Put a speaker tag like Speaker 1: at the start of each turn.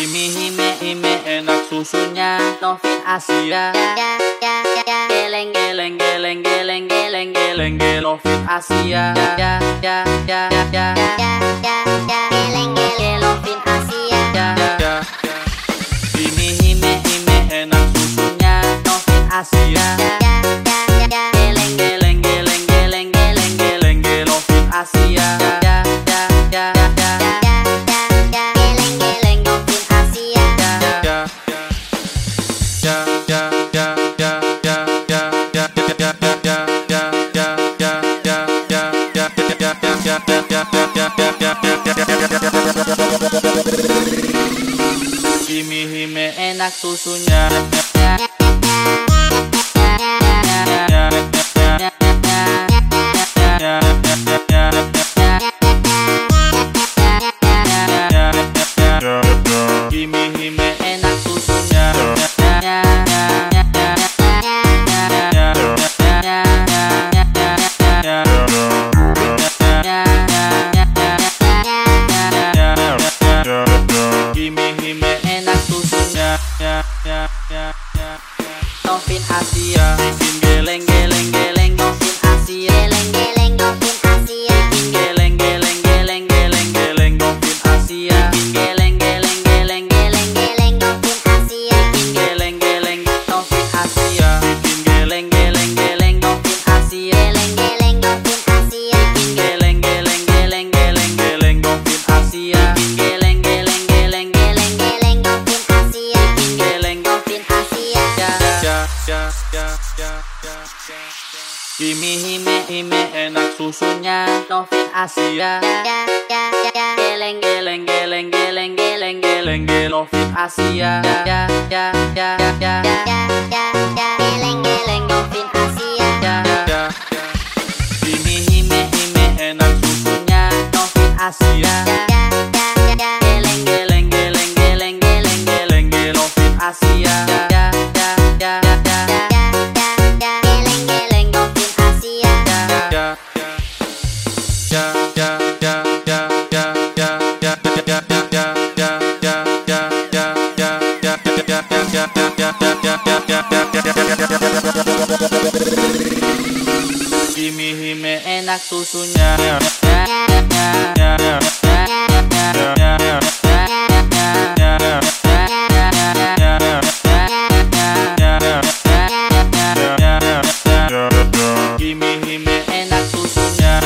Speaker 1: Creamy hime hime enak susunya. Novin Asia. Ya ya ya ya
Speaker 2: Geleng geleng
Speaker 1: geleng geleng geleng geleng geleng. Novin Asia. Ya ya ya ya ya ya ya geleng geleng Novin Asia. Ya ya ya Creamy hime hime enak susunya. Novin Asia. susunya. Hime hime hime enak susunya. Novin Asia. Geleng geleng geleng geleng geleng geleng geleng Novin Asia.
Speaker 2: Geleng geleng Novin Asia.
Speaker 1: Hime hime hime enak susunya. Novin Asia. Hime hime enak susunya. Hime hime enak susunya.